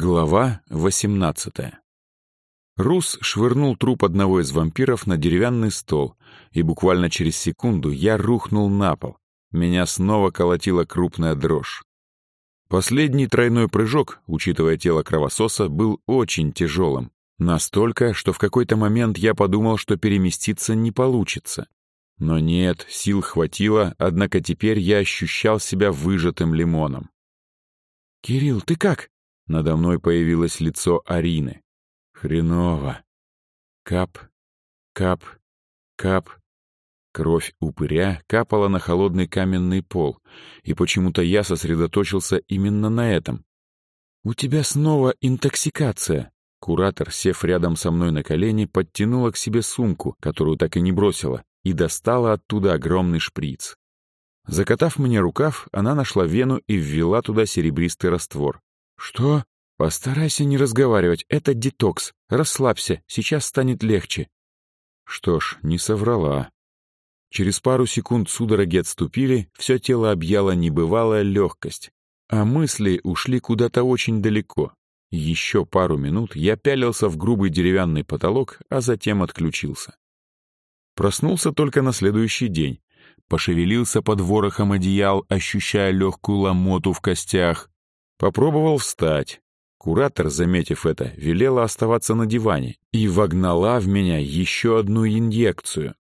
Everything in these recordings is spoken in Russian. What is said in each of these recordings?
Глава 18 Рус швырнул труп одного из вампиров на деревянный стол, и буквально через секунду я рухнул на пол. Меня снова колотила крупная дрожь. Последний тройной прыжок, учитывая тело кровососа, был очень тяжелым. Настолько, что в какой-то момент я подумал, что переместиться не получится. Но нет, сил хватило, однако теперь я ощущал себя выжатым лимоном. «Кирилл, ты как?» Надо мной появилось лицо Арины. Хреново. Кап, кап, кап. Кровь упыря капала на холодный каменный пол, и почему-то я сосредоточился именно на этом. «У тебя снова интоксикация!» Куратор, сев рядом со мной на колени, подтянула к себе сумку, которую так и не бросила, и достала оттуда огромный шприц. Закатав мне рукав, она нашла вену и ввела туда серебристый раствор. «Что?» «Постарайся не разговаривать, это детокс. Расслабься, сейчас станет легче». Что ж, не соврала. Через пару секунд судороги отступили, все тело объяло небывалая легкость, а мысли ушли куда-то очень далеко. Еще пару минут я пялился в грубый деревянный потолок, а затем отключился. Проснулся только на следующий день. Пошевелился под ворохом одеял, ощущая легкую ломоту в костях. Попробовал встать. Куратор, заметив это, велела оставаться на диване и вогнала в меня еще одну инъекцию.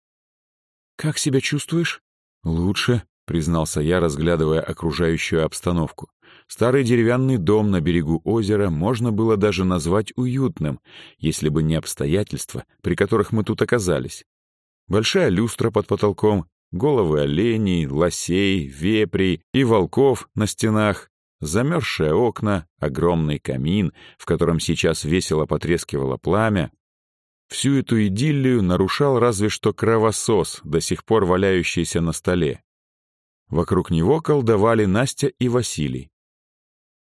«Как себя чувствуешь?» «Лучше», — признался я, разглядывая окружающую обстановку. Старый деревянный дом на берегу озера можно было даже назвать уютным, если бы не обстоятельства, при которых мы тут оказались. Большая люстра под потолком, головы оленей, лосей, вепрей и волков на стенах, замерзшие окна, огромный камин, в котором сейчас весело потрескивало пламя. Всю эту идиллию нарушал разве что кровосос, до сих пор валяющийся на столе. Вокруг него колдовали Настя и Василий.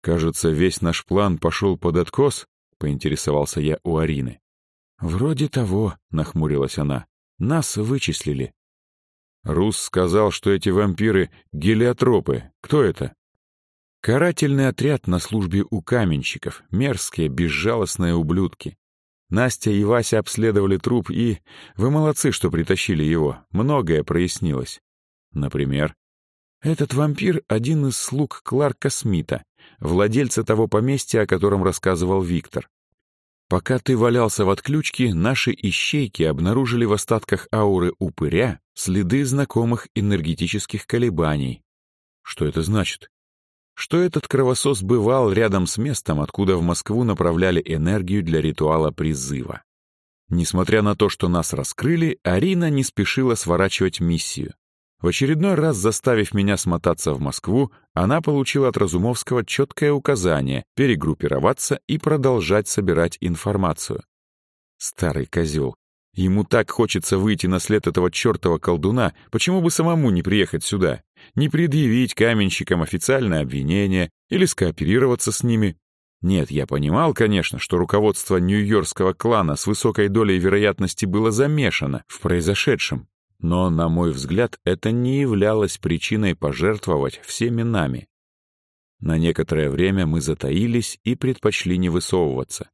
«Кажется, весь наш план пошел под откос», — поинтересовался я у Арины. «Вроде того», — нахмурилась она. «Нас вычислили». Рус сказал, что эти вампиры — гелиотропы. Кто это? Карательный отряд на службе у каменщиков, мерзкие, безжалостные ублюдки. Настя и Вася обследовали труп и... Вы молодцы, что притащили его. Многое прояснилось. Например, этот вампир — один из слуг Кларка Смита, владельца того поместья, о котором рассказывал Виктор. Пока ты валялся в отключке, наши ищейки обнаружили в остатках ауры упыря следы знакомых энергетических колебаний. Что это значит? Что этот кровосос бывал рядом с местом, откуда в Москву направляли энергию для ритуала призыва. Несмотря на то, что нас раскрыли, Арина не спешила сворачивать миссию. В очередной раз заставив меня смотаться в Москву, она получила от Разумовского четкое указание перегруппироваться и продолжать собирать информацию. Старый козел. Ему так хочется выйти на след этого чертова колдуна, почему бы самому не приехать сюда? Не предъявить каменщикам официальное обвинение или скооперироваться с ними? Нет, я понимал, конечно, что руководство нью-йоркского клана с высокой долей вероятности было замешано в произошедшем, но, на мой взгляд, это не являлось причиной пожертвовать всеми нами. На некоторое время мы затаились и предпочли не высовываться.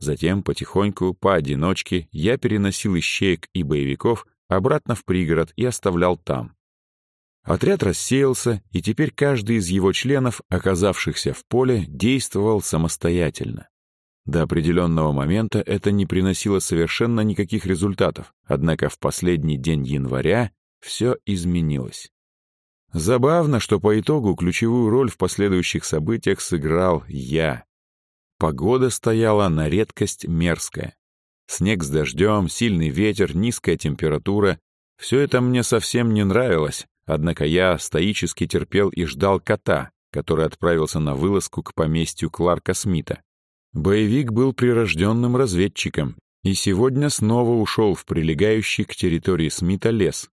Затем потихоньку, поодиночке, я переносил ищеек и боевиков обратно в пригород и оставлял там. Отряд рассеялся, и теперь каждый из его членов, оказавшихся в поле, действовал самостоятельно. До определенного момента это не приносило совершенно никаких результатов, однако в последний день января все изменилось. Забавно, что по итогу ключевую роль в последующих событиях сыграл я. Погода стояла на редкость мерзкая. Снег с дождем, сильный ветер, низкая температура — все это мне совсем не нравилось, однако я стоически терпел и ждал кота, который отправился на вылазку к поместью Кларка Смита. Боевик был прирожденным разведчиком и сегодня снова ушел в прилегающий к территории Смита лес.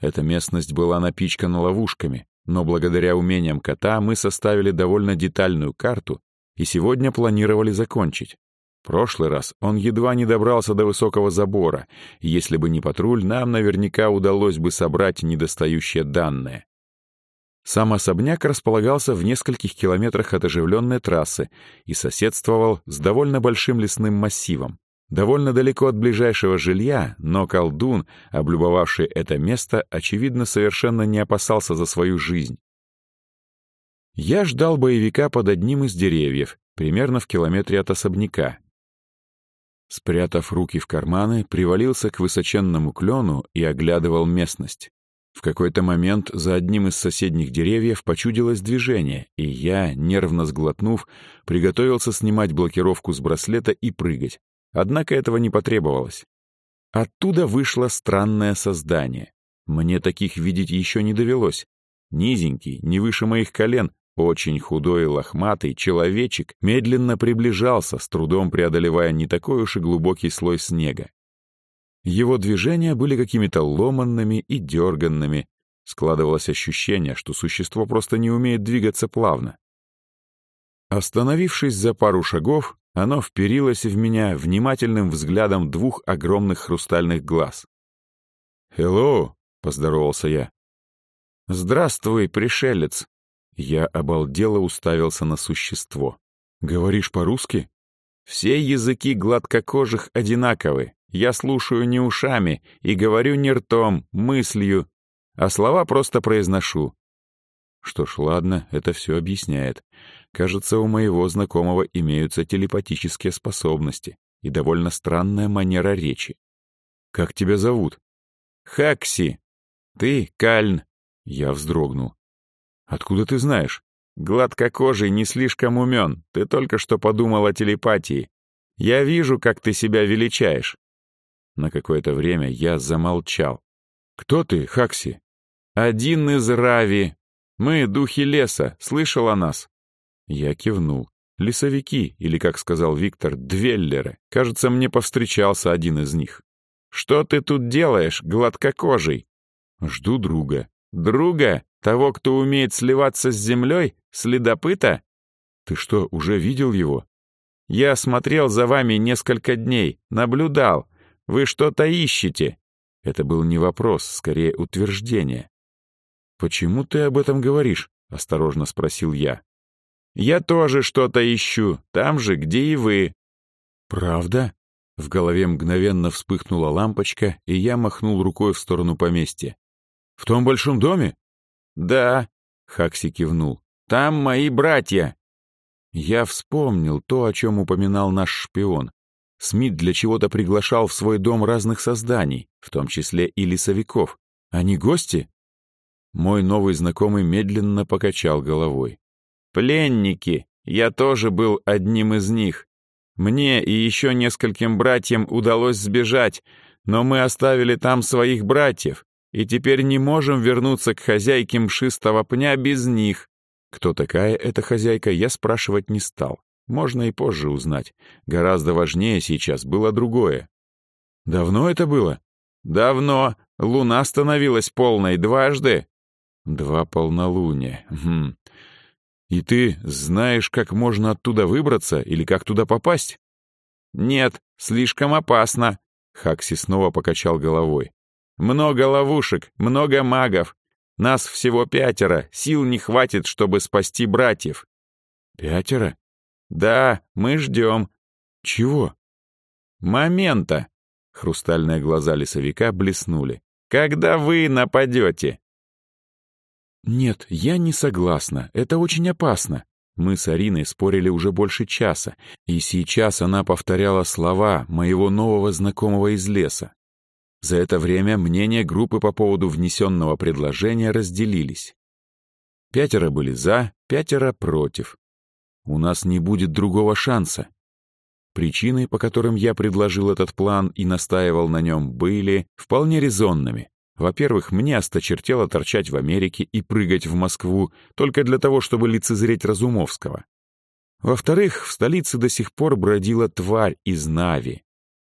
Эта местность была напичкана ловушками, но благодаря умениям кота мы составили довольно детальную карту и сегодня планировали закончить. Прошлый раз он едва не добрался до высокого забора, и если бы не патруль, нам наверняка удалось бы собрать недостающие данные. Сам особняк располагался в нескольких километрах от оживленной трассы и соседствовал с довольно большим лесным массивом. Довольно далеко от ближайшего жилья, но колдун, облюбовавший это место, очевидно, совершенно не опасался за свою жизнь. Я ждал боевика под одним из деревьев, примерно в километре от особняка. Спрятав руки в карманы, привалился к высоченному клену и оглядывал местность. В какой-то момент за одним из соседних деревьев почудилось движение, и я, нервно сглотнув, приготовился снимать блокировку с браслета и прыгать. Однако этого не потребовалось. Оттуда вышло странное создание. Мне таких видеть еще не довелось. Низенький, не выше моих колен, очень худой и лохматый человечек медленно приближался, с трудом преодолевая не такой уж и глубокий слой снега. Его движения были какими-то ломанными и дерганными. Складывалось ощущение, что существо просто не умеет двигаться плавно. Остановившись за пару шагов, оно вперилось в меня внимательным взглядом двух огромных хрустальных глаз. «Хеллоу!» — поздоровался я. «Здравствуй, пришелец!» Я обалдело уставился на существо. «Говоришь по-русски?» «Все языки гладкокожих одинаковы. Я слушаю не ушами и говорю не ртом, мыслью, а слова просто произношу. Что ж, ладно, это все объясняет. Кажется, у моего знакомого имеются телепатические способности и довольно странная манера речи. «Как тебя зовут?» «Хакси. Ты Кальн». Я вздрогнул. «Откуда ты знаешь?» «Гладкокожий не слишком умен. Ты только что подумал о телепатии. Я вижу, как ты себя величаешь». На какое-то время я замолчал. «Кто ты, Хакси?» «Один из Рави. Мы — духи леса. Слышал о нас?» Я кивнул. Лесовики, или, как сказал Виктор, двеллеры. Кажется, мне повстречался один из них. «Что ты тут делаешь, гладкокожий?» «Жду друга». «Друга? Того, кто умеет сливаться с землей? Следопыта?» «Ты что, уже видел его?» «Я смотрел за вами несколько дней, наблюдал. Вы что-то ищете?» Это был не вопрос, скорее утверждение. «Почему ты об этом говоришь?» — осторожно спросил я. Я тоже что-то ищу, там же, где и вы». «Правда?» В голове мгновенно вспыхнула лампочка, и я махнул рукой в сторону поместья. «В том большом доме?» «Да», — Хакси кивнул. «Там мои братья». Я вспомнил то, о чем упоминал наш шпион. Смит для чего-то приглашал в свой дом разных созданий, в том числе и лесовиков. Они гости? Мой новый знакомый медленно покачал головой. Пленники. Я тоже был одним из них. Мне и еще нескольким братьям удалось сбежать, но мы оставили там своих братьев, и теперь не можем вернуться к хозяйке мшистого пня без них. Кто такая эта хозяйка, я спрашивать не стал. Можно и позже узнать. Гораздо важнее сейчас было другое. Давно это было? Давно. Луна становилась полной дважды. Два полнолуния. Хм. И ты знаешь, как можно оттуда выбраться или как туда попасть? Нет, слишком опасно. Хакси снова покачал головой. Много ловушек, много магов. Нас всего пятеро, сил не хватит, чтобы спасти братьев. Пятеро? Да, мы ждем. Чего? Момента. Хрустальные глаза лесовика блеснули. Когда вы нападете? «Нет, я не согласна. Это очень опасно». Мы с Ариной спорили уже больше часа, и сейчас она повторяла слова моего нового знакомого из леса. За это время мнения группы по поводу внесенного предложения разделились. Пятеро были за, пятеро против. У нас не будет другого шанса. Причины, по которым я предложил этот план и настаивал на нем, были вполне резонными. Во-первых, мне осточертело торчать в Америке и прыгать в Москву только для того, чтобы лицезреть Разумовского. Во-вторых, в столице до сих пор бродила тварь из Нави.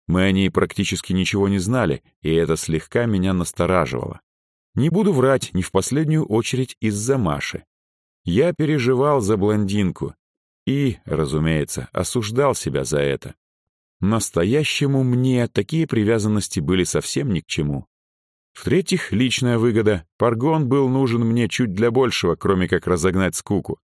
Мы о ней практически ничего не знали, и это слегка меня настораживало. Не буду врать, не в последнюю очередь из-за Маши. Я переживал за блондинку и, разумеется, осуждал себя за это. Настоящему мне такие привязанности были совсем ни к чему. В-третьих, личная выгода. Паргон был нужен мне чуть для большего, кроме как разогнать скуку.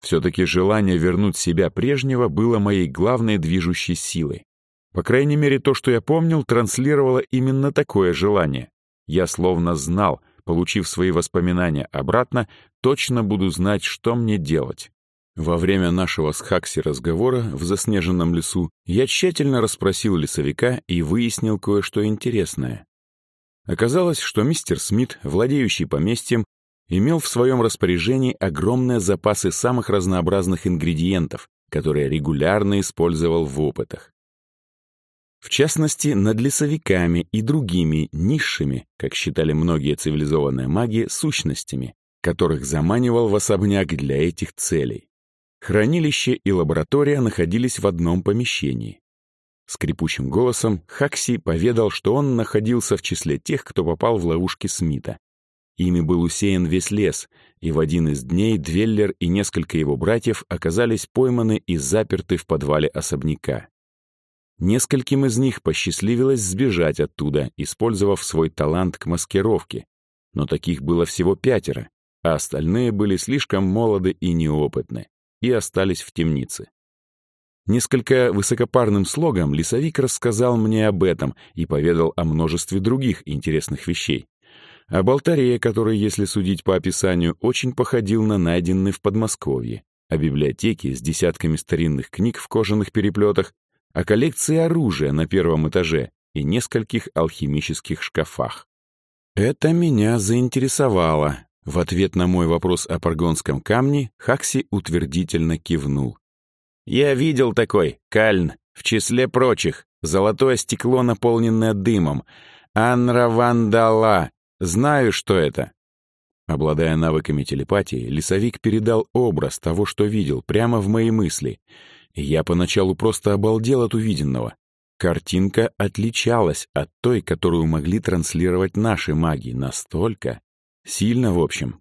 Все-таки желание вернуть себя прежнего было моей главной движущей силой. По крайней мере, то, что я помнил, транслировало именно такое желание. Я словно знал, получив свои воспоминания обратно, точно буду знать, что мне делать. Во время нашего с Хакси разговора в заснеженном лесу я тщательно расспросил лесовика и выяснил кое-что интересное. Оказалось, что мистер Смит, владеющий поместьем, имел в своем распоряжении огромные запасы самых разнообразных ингредиентов, которые регулярно использовал в опытах. В частности, над лесовиками и другими низшими, как считали многие цивилизованные маги, сущностями, которых заманивал в особняк для этих целей. Хранилище и лаборатория находились в одном помещении. Скрипучим голосом Хакси поведал, что он находился в числе тех, кто попал в ловушки Смита. Ими был усеян весь лес, и в один из дней Двеллер и несколько его братьев оказались пойманы и заперты в подвале особняка. Нескольким из них посчастливилось сбежать оттуда, использовав свой талант к маскировке. Но таких было всего пятеро, а остальные были слишком молоды и неопытны, и остались в темнице. Несколько высокопарным слогом лесовик рассказал мне об этом и поведал о множестве других интересных вещей. Об алтаре, который, если судить по описанию, очень походил на найденный в Подмосковье, о библиотеке с десятками старинных книг в кожаных переплетах, о коллекции оружия на первом этаже и нескольких алхимических шкафах. Это меня заинтересовало. В ответ на мой вопрос о паргонском камне Хакси утвердительно кивнул. «Я видел такой, Кальн, в числе прочих, золотое стекло, наполненное дымом. Анравандала. Знаю, что это». Обладая навыками телепатии, лесовик передал образ того, что видел, прямо в мои мысли — я поначалу просто обалдел от увиденного. Картинка отличалась от той, которую могли транслировать наши маги, настолько сильно, в общем.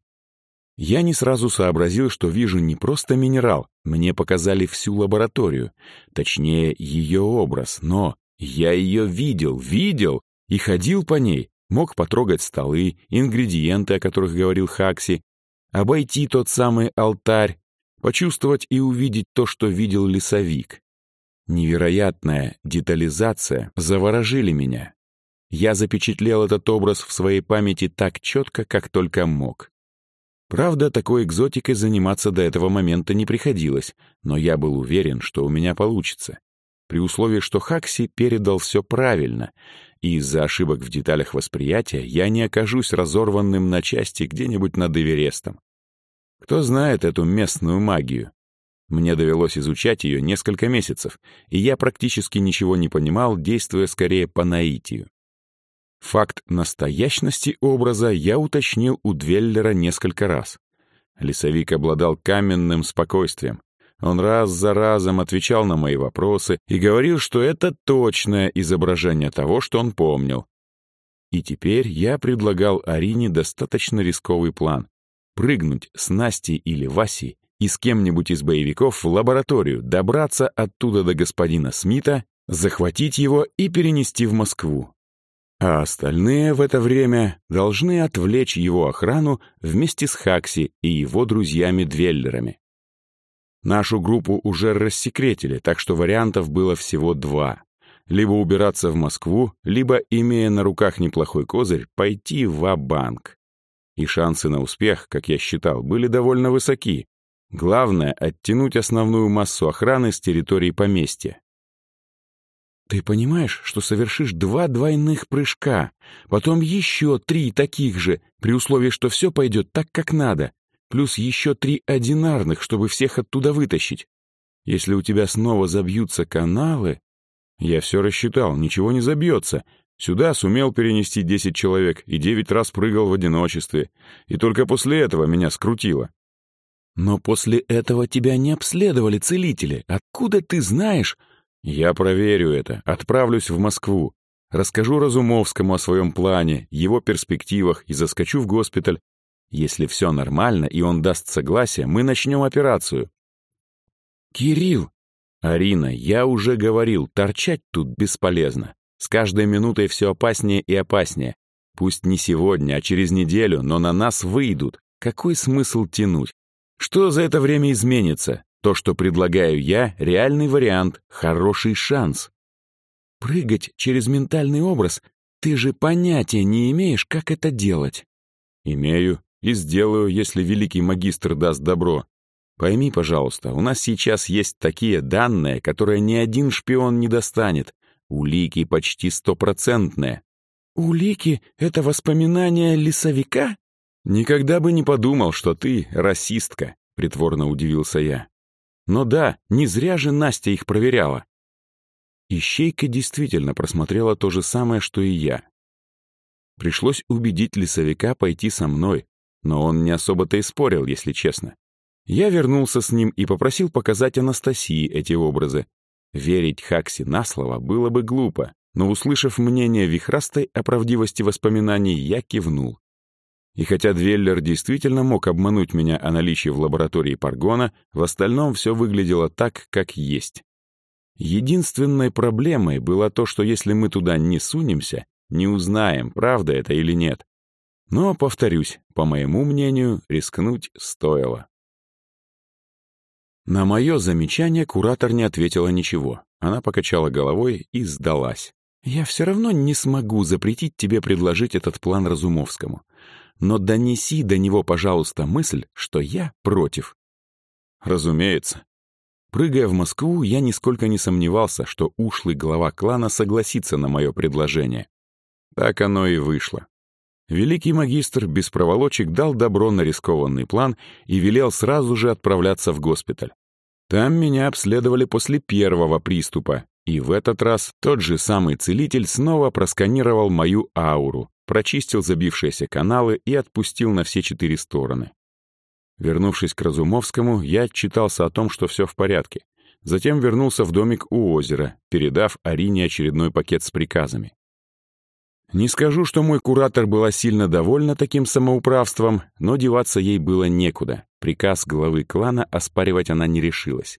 Я не сразу сообразил, что вижу не просто минерал, мне показали всю лабораторию, точнее, ее образ, но я ее видел, видел и ходил по ней, мог потрогать столы, ингредиенты, о которых говорил Хакси, обойти тот самый алтарь, почувствовать и увидеть то, что видел лесовик. Невероятная детализация заворожили меня. Я запечатлел этот образ в своей памяти так четко, как только мог. Правда, такой экзотикой заниматься до этого момента не приходилось, но я был уверен, что у меня получится. При условии, что Хакси передал все правильно, и из-за ошибок в деталях восприятия я не окажусь разорванным на части где-нибудь над Эверестом. Кто знает эту местную магию? Мне довелось изучать ее несколько месяцев, и я практически ничего не понимал, действуя скорее по наитию. Факт настоящности образа я уточнил у Двеллера несколько раз. Лесовик обладал каменным спокойствием. Он раз за разом отвечал на мои вопросы и говорил, что это точное изображение того, что он помнил. И теперь я предлагал Арине достаточно рисковый план прыгнуть с Настей или Васей и с кем-нибудь из боевиков в лабораторию, добраться оттуда до господина Смита, захватить его и перенести в Москву. А остальные в это время должны отвлечь его охрану вместе с Хакси и его друзьями-двеллерами. Нашу группу уже рассекретили, так что вариантов было всего два. Либо убираться в Москву, либо, имея на руках неплохой козырь, пойти в банк и шансы на успех, как я считал, были довольно высоки. Главное — оттянуть основную массу охраны с территории поместья. Ты понимаешь, что совершишь два двойных прыжка, потом еще три таких же, при условии, что все пойдет так, как надо, плюс еще три одинарных, чтобы всех оттуда вытащить. Если у тебя снова забьются каналы... Я все рассчитал, ничего не забьется, Сюда сумел перенести 10 человек и 9 раз прыгал в одиночестве, и только после этого меня скрутило. Но после этого тебя не обследовали целители. Откуда ты знаешь? Я проверю это, отправлюсь в Москву. Расскажу Разумовскому о своем плане, его перспективах и заскочу в госпиталь. Если все нормально и он даст согласие, мы начнем операцию. Кирилл! Арина, я уже говорил, торчать тут бесполезно. С каждой минутой все опаснее и опаснее. Пусть не сегодня, а через неделю, но на нас выйдут. Какой смысл тянуть? Что за это время изменится? То, что предлагаю я, реальный вариант, хороший шанс. Прыгать через ментальный образ? Ты же понятия не имеешь, как это делать. Имею и сделаю, если великий магистр даст добро. Пойми, пожалуйста, у нас сейчас есть такие данные, которые ни один шпион не достанет. Улики почти стопроцентные. Улики — это воспоминания лесовика? Никогда бы не подумал, что ты расистка, притворно удивился я. Но да, не зря же Настя их проверяла. Ищейка действительно просмотрела то же самое, что и я. Пришлось убедить лесовика пойти со мной, но он не особо-то и спорил, если честно. Я вернулся с ним и попросил показать Анастасии эти образы. Верить Хакси на слово было бы глупо, но, услышав мнение Вихрастой о правдивости воспоминаний, я кивнул. И хотя Двеллер действительно мог обмануть меня о наличии в лаборатории Паргона, в остальном все выглядело так, как есть. Единственной проблемой было то, что если мы туда не сунемся, не узнаем, правда это или нет. Но, повторюсь, по моему мнению, рискнуть стоило. На мое замечание куратор не ответила ничего. Она покачала головой и сдалась. «Я все равно не смогу запретить тебе предложить этот план Разумовскому. Но донеси до него, пожалуйста, мысль, что я против». «Разумеется». Прыгая в Москву, я нисколько не сомневался, что ушлый глава клана согласится на мое предложение. Так оно и вышло. Великий магистр без проволочек дал добро на рискованный план и велел сразу же отправляться в госпиталь. Там меня обследовали после первого приступа, и в этот раз тот же самый целитель снова просканировал мою ауру, прочистил забившиеся каналы и отпустил на все четыре стороны. Вернувшись к Разумовскому, я отчитался о том, что все в порядке. Затем вернулся в домик у озера, передав Арине очередной пакет с приказами. Не скажу, что мой куратор была сильно довольна таким самоуправством, но деваться ей было некуда. Приказ главы клана оспаривать она не решилась.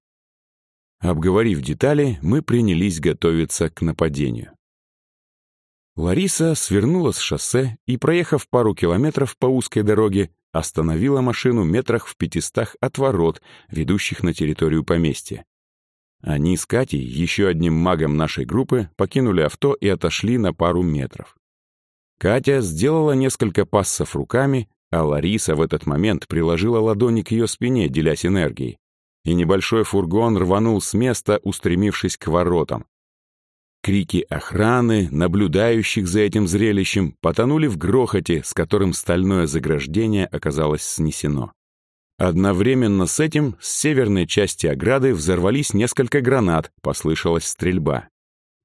Обговорив детали, мы принялись готовиться к нападению. Лариса свернула с шоссе и, проехав пару километров по узкой дороге, остановила машину метрах в пятистах от ворот, ведущих на территорию поместья. Они с Катей, еще одним магом нашей группы, покинули авто и отошли на пару метров. Катя сделала несколько пассов руками, а Лариса в этот момент приложила ладони к ее спине, делясь энергией. И небольшой фургон рванул с места, устремившись к воротам. Крики охраны, наблюдающих за этим зрелищем, потонули в грохоте, с которым стальное заграждение оказалось снесено. Одновременно с этим с северной части ограды взорвались несколько гранат, послышалась стрельба.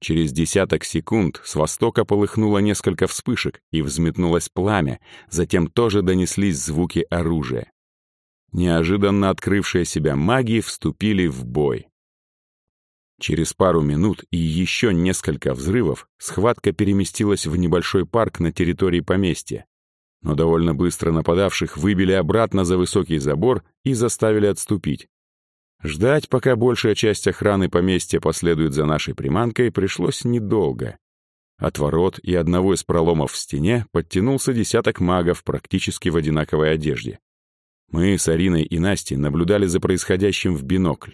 Через десяток секунд с востока полыхнуло несколько вспышек и взметнулось пламя, затем тоже донеслись звуки оружия. Неожиданно открывшие себя маги вступили в бой. Через пару минут и еще несколько взрывов схватка переместилась в небольшой парк на территории поместья. Но довольно быстро нападавших выбили обратно за высокий забор и заставили отступить. Ждать, пока большая часть охраны поместья последует за нашей приманкой, пришлось недолго. От ворот и одного из проломов в стене подтянулся десяток магов практически в одинаковой одежде. Мы с Ариной и Настей наблюдали за происходящим в бинокль.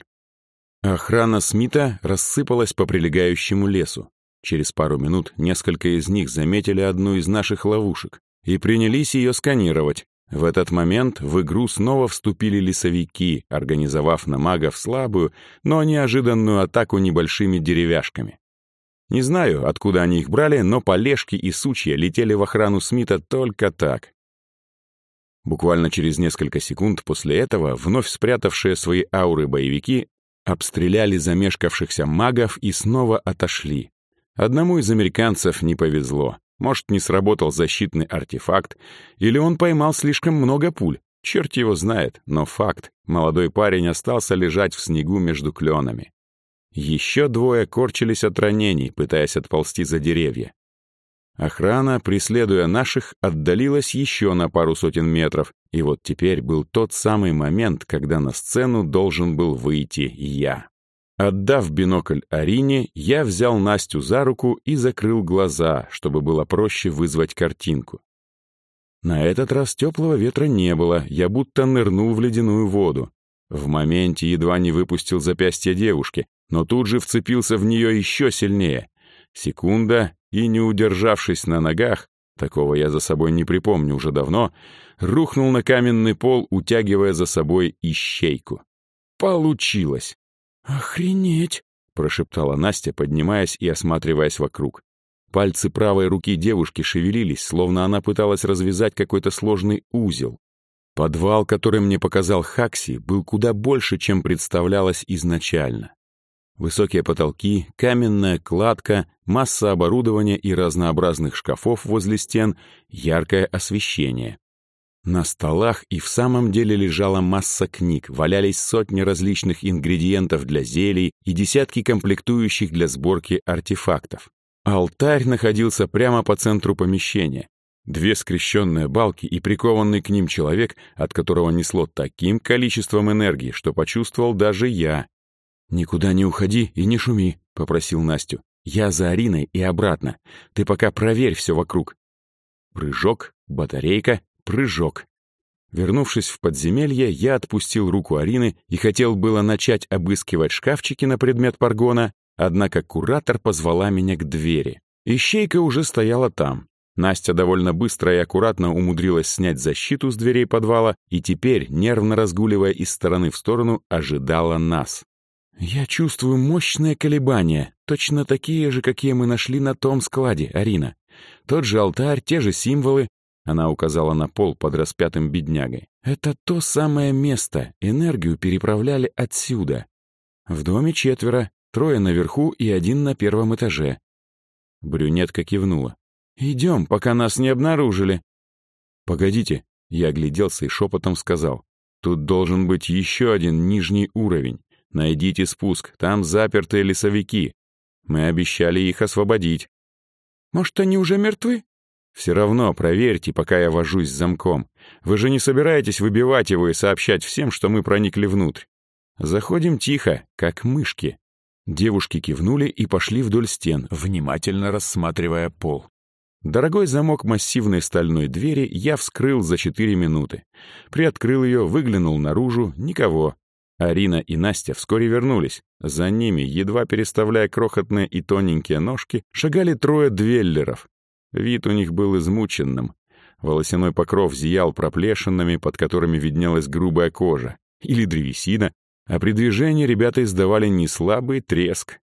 Охрана Смита рассыпалась по прилегающему лесу. Через пару минут несколько из них заметили одну из наших ловушек и принялись ее сканировать, в этот момент в игру снова вступили лесовики, организовав на магов слабую, но неожиданную атаку небольшими деревяшками. Не знаю, откуда они их брали, но полежки и сучья летели в охрану Смита только так. Буквально через несколько секунд после этого вновь спрятавшие свои ауры боевики обстреляли замешкавшихся магов и снова отошли. Одному из американцев не повезло. Может, не сработал защитный артефакт, или он поймал слишком много пуль. Черт его знает, но факт. Молодой парень остался лежать в снегу между кленами. Еще двое корчились от ранений, пытаясь отползти за деревья. Охрана, преследуя наших, отдалилась еще на пару сотен метров, и вот теперь был тот самый момент, когда на сцену должен был выйти я. Отдав бинокль Арине, я взял Настю за руку и закрыл глаза, чтобы было проще вызвать картинку. На этот раз теплого ветра не было, я будто нырнул в ледяную воду. В моменте едва не выпустил запястье девушки, но тут же вцепился в нее еще сильнее. Секунда, и, не удержавшись на ногах, такого я за собой не припомню уже давно, рухнул на каменный пол, утягивая за собой ищейку. Получилось! «Охренеть!» — прошептала Настя, поднимаясь и осматриваясь вокруг. Пальцы правой руки девушки шевелились, словно она пыталась развязать какой-то сложный узел. Подвал, который мне показал Хакси, был куда больше, чем представлялось изначально. Высокие потолки, каменная кладка, масса оборудования и разнообразных шкафов возле стен, яркое освещение. На столах и в самом деле лежала масса книг, валялись сотни различных ингредиентов для зелий и десятки комплектующих для сборки артефактов. Алтарь находился прямо по центру помещения. Две скрещенные балки и прикованный к ним человек, от которого несло таким количеством энергии, что почувствовал даже я. «Никуда не уходи и не шуми», — попросил Настю. «Я за Ариной и обратно. Ты пока проверь все вокруг». Прыжок, батарейка, прыжок. Вернувшись в подземелье, я отпустил руку Арины и хотел было начать обыскивать шкафчики на предмет паргона, однако куратор позвала меня к двери. Ищейка уже стояла там. Настя довольно быстро и аккуратно умудрилась снять защиту с дверей подвала и теперь, нервно разгуливая из стороны в сторону, ожидала нас. «Я чувствую мощные колебания, точно такие же, какие мы нашли на том складе, Арина. Тот же алтарь, те же символы, она указала на пол под распятым беднягой. «Это то самое место. Энергию переправляли отсюда. В доме четверо, трое наверху и один на первом этаже». Брюнетка кивнула. «Идем, пока нас не обнаружили». «Погодите», — я огляделся и шепотом сказал. «Тут должен быть еще один нижний уровень. Найдите спуск, там запертые лесовики. Мы обещали их освободить». «Может, они уже мертвы?» Все равно проверьте, пока я вожусь с замком. Вы же не собираетесь выбивать его и сообщать всем, что мы проникли внутрь. Заходим тихо, как мышки. Девушки кивнули и пошли вдоль стен, внимательно рассматривая пол. Дорогой замок массивной стальной двери я вскрыл за четыре минуты. Приоткрыл ее, выглянул наружу — никого. Арина и Настя вскоре вернулись. За ними, едва переставляя крохотные и тоненькие ножки, шагали трое двеллеров. Вид у них был измученным. Волосяной покров зиял проплешинами, под которыми виднелась грубая кожа, или древесина, а при движении ребята издавали неслабый треск.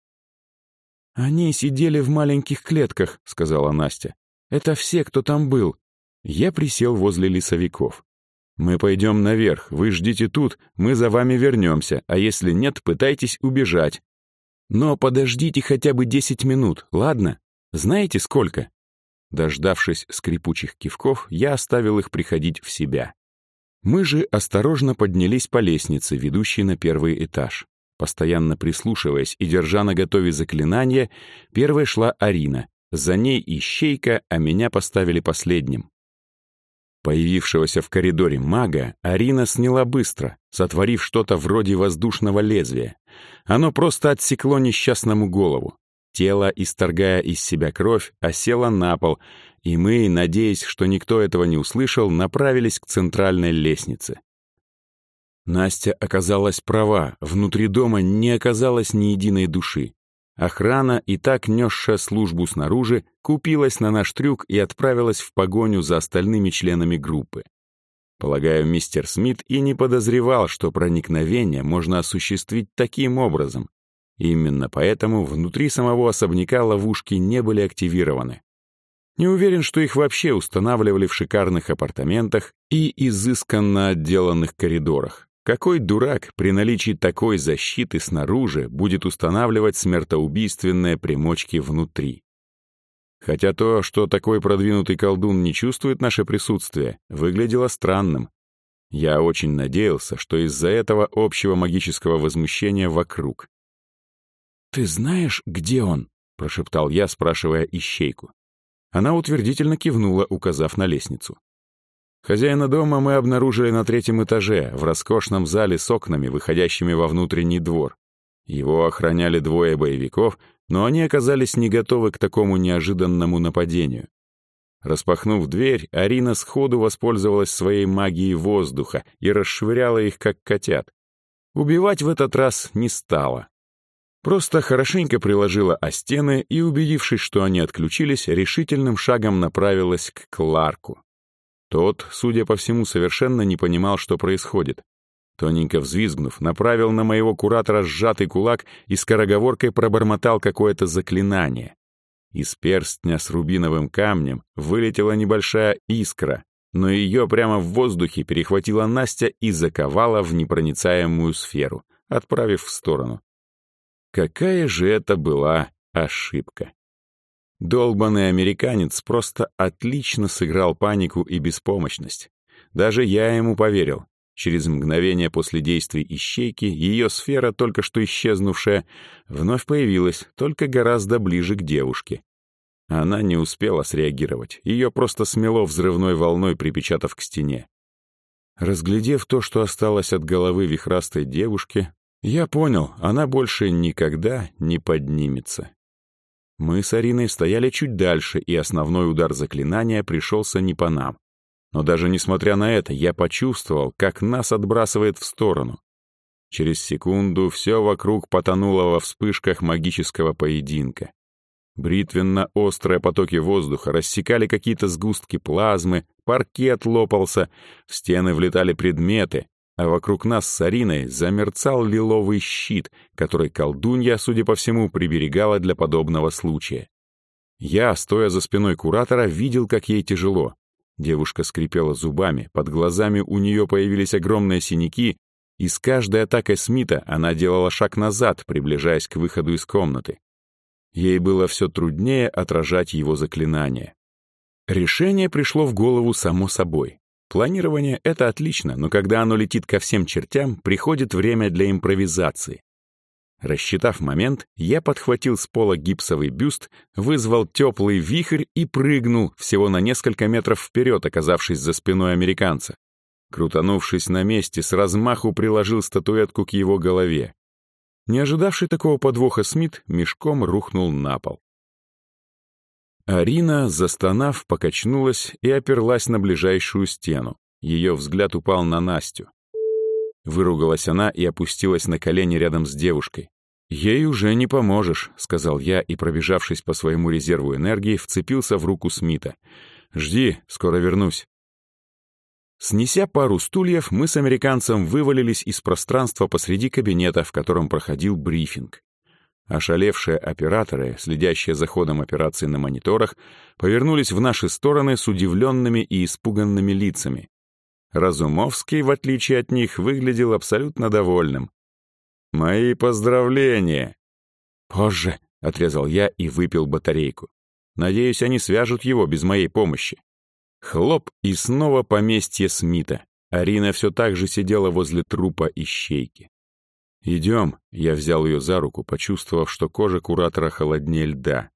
«Они сидели в маленьких клетках», — сказала Настя. «Это все, кто там был». Я присел возле лесовиков. «Мы пойдем наверх, вы ждите тут, мы за вами вернемся, а если нет, пытайтесь убежать. Но подождите хотя бы десять минут, ладно? Знаете, сколько?» Дождавшись скрипучих кивков, я оставил их приходить в себя. Мы же осторожно поднялись по лестнице, ведущей на первый этаж. Постоянно прислушиваясь и держа на готове заклинание, первой шла Арина. За ней ищейка, а меня поставили последним. Появившегося в коридоре мага Арина сняла быстро, сотворив что-то вроде воздушного лезвия. Оно просто отсекло несчастному голову. Тело, исторгая из себя кровь, осело на пол, и мы, надеясь, что никто этого не услышал, направились к центральной лестнице. Настя оказалась права, внутри дома не оказалось ни единой души. Охрана, и так несшая службу снаружи, купилась на наш трюк и отправилась в погоню за остальными членами группы. Полагаю, мистер Смит и не подозревал, что проникновение можно осуществить таким образом, Именно поэтому внутри самого особняка ловушки не были активированы. Не уверен, что их вообще устанавливали в шикарных апартаментах и изысканно отделанных коридорах. Какой дурак при наличии такой защиты снаружи будет устанавливать смертоубийственные примочки внутри? Хотя то, что такой продвинутый колдун не чувствует наше присутствие, выглядело странным. Я очень надеялся, что из-за этого общего магического возмущения вокруг «Ты знаешь, где он?» — прошептал я, спрашивая ищейку. Она утвердительно кивнула, указав на лестницу. Хозяина дома мы обнаружили на третьем этаже, в роскошном зале с окнами, выходящими во внутренний двор. Его охраняли двое боевиков, но они оказались не готовы к такому неожиданному нападению. Распахнув дверь, Арина сходу воспользовалась своей магией воздуха и расшвыряла их, как котят. Убивать в этот раз не стала. Просто хорошенько приложила о стены и, убедившись, что они отключились, решительным шагом направилась к Кларку. Тот, судя по всему, совершенно не понимал, что происходит. Тоненько взвизгнув, направил на моего куратора сжатый кулак и скороговоркой пробормотал какое-то заклинание. Из перстня с рубиновым камнем вылетела небольшая искра, но ее прямо в воздухе перехватила Настя и заковала в непроницаемую сферу, отправив в сторону. Какая же это была ошибка. Долбанный американец просто отлично сыграл панику и беспомощность. Даже я ему поверил. Через мгновение после действий ищейки ее сфера, только что исчезнувшая, вновь появилась, только гораздо ближе к девушке. Она не успела среагировать, ее просто смело взрывной волной, припечатав к стене. Разглядев то, что осталось от головы вихрастой девушки, я понял, она больше никогда не поднимется. Мы с Ариной стояли чуть дальше, и основной удар заклинания пришелся не по нам. Но даже несмотря на это, я почувствовал, как нас отбрасывает в сторону. Через секунду все вокруг потонуло во вспышках магического поединка. Бритвенно-острые потоки воздуха рассекали какие-то сгустки плазмы, паркет лопался, в стены влетали предметы, а вокруг нас с Ариной замерцал лиловый щит, который колдунья, судя по всему, приберегала для подобного случая. Я, стоя за спиной куратора, видел, как ей тяжело. Девушка скрипела зубами, под глазами у нее появились огромные синяки, и с каждой атакой Смита она делала шаг назад, приближаясь к выходу из комнаты. Ей было все труднее отражать его заклинание. Решение пришло в голову само собой. Планирование — это отлично, но когда оно летит ко всем чертям, приходит время для импровизации. Рассчитав момент, я подхватил с пола гипсовый бюст, вызвал теплый вихрь и прыгнул всего на несколько метров вперед, оказавшись за спиной американца. Крутанувшись на месте, с размаху приложил статуэтку к его голове. Не ожидавший такого подвоха Смит мешком рухнул на пол. Арина, застонав, покачнулась и оперлась на ближайшую стену. Ее взгляд упал на Настю. Выругалась она и опустилась на колени рядом с девушкой. «Ей уже не поможешь», — сказал я и, пробежавшись по своему резерву энергии, вцепился в руку Смита. «Жди, скоро вернусь». Снеся пару стульев, мы с американцем вывалились из пространства посреди кабинета, в котором проходил брифинг. Ошалевшие операторы, следящие за ходом операции на мониторах, повернулись в наши стороны с удивленными и испуганными лицами. Разумовский, в отличие от них, выглядел абсолютно довольным. «Мои поздравления!» «Позже», — отрезал я и выпил батарейку. «Надеюсь, они свяжут его без моей помощи». Хлоп, и снова поместье Смита. Арина все так же сидела возле трупа ищейки. «Идем», — я взял ее за руку, почувствовав, что кожа куратора холоднее льда.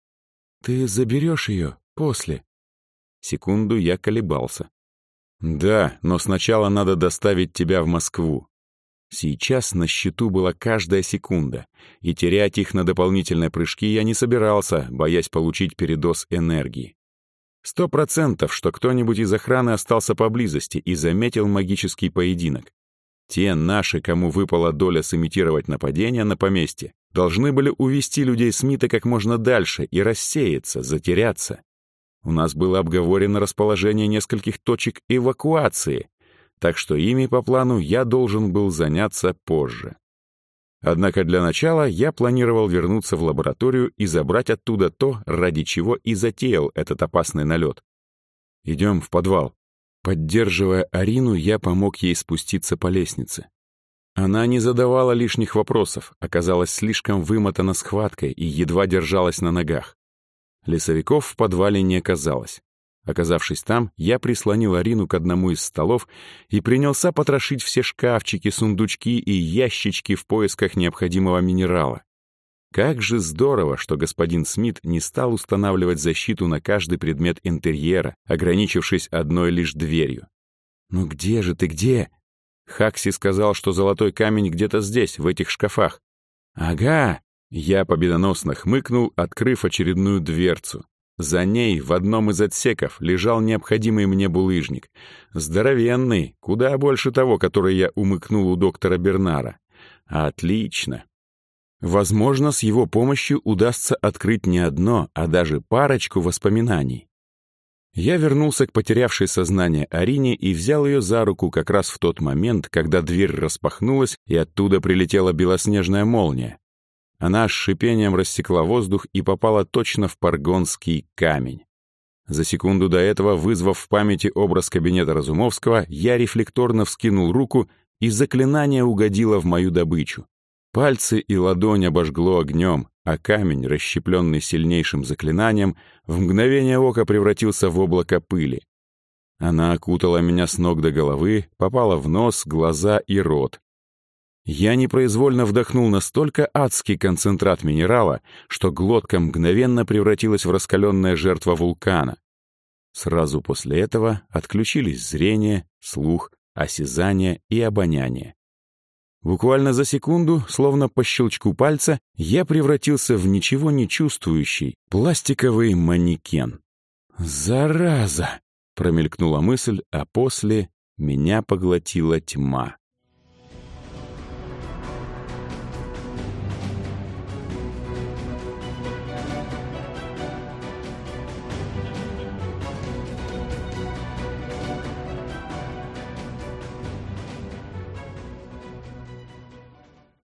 «Ты заберешь ее после?» Секунду я колебался. «Да, но сначала надо доставить тебя в Москву». Сейчас на счету была каждая секунда, и терять их на дополнительные прыжки я не собирался, боясь получить передоз энергии. Сто процентов, что кто-нибудь из охраны остался поблизости и заметил магический поединок. Те наши, кому выпала доля сымитировать нападение на поместье, должны были увести людей Смита как можно дальше и рассеяться, затеряться. У нас было обговорено расположение нескольких точек эвакуации, так что ими по плану я должен был заняться позже. Однако для начала я планировал вернуться в лабораторию и забрать оттуда то, ради чего и затеял этот опасный налет. Идем в подвал. Поддерживая Арину, я помог ей спуститься по лестнице. Она не задавала лишних вопросов, оказалась слишком вымотана схваткой и едва держалась на ногах. Лесовиков в подвале не оказалось. Оказавшись там, я прислонил Арину к одному из столов и принялся потрошить все шкафчики, сундучки и ящички в поисках необходимого минерала. Как же здорово, что господин Смит не стал устанавливать защиту на каждый предмет интерьера, ограничившись одной лишь дверью. «Ну где же ты, где?» Хакси сказал, что золотой камень где-то здесь, в этих шкафах. «Ага!» — я победоносно хмыкнул, открыв очередную дверцу. За ней в одном из отсеков лежал необходимый мне булыжник. Здоровенный, куда больше того, который я умыкнул у доктора Бернара. Отлично. Возможно, с его помощью удастся открыть не одно, а даже парочку воспоминаний. Я вернулся к потерявшей сознание Арине и взял ее за руку как раз в тот момент, когда дверь распахнулась и оттуда прилетела белоснежная молния. Она с шипением рассекла воздух и попала точно в паргонский камень. За секунду до этого, вызвав в памяти образ кабинета Разумовского, я рефлекторно вскинул руку, и заклинание угодило в мою добычу. Пальцы и ладонь обожгло огнем, а камень, расщепленный сильнейшим заклинанием, в мгновение ока превратился в облако пыли. Она окутала меня с ног до головы, попала в нос, глаза и рот. Я непроизвольно вдохнул настолько адский концентрат минерала, что глотка мгновенно превратилась в раскаленная жертва вулкана. Сразу после этого отключились зрение, слух, осязание и обоняние. Буквально за секунду, словно по щелчку пальца, я превратился в ничего не чувствующий пластиковый манекен. «Зараза!» — промелькнула мысль, а после меня поглотила тьма.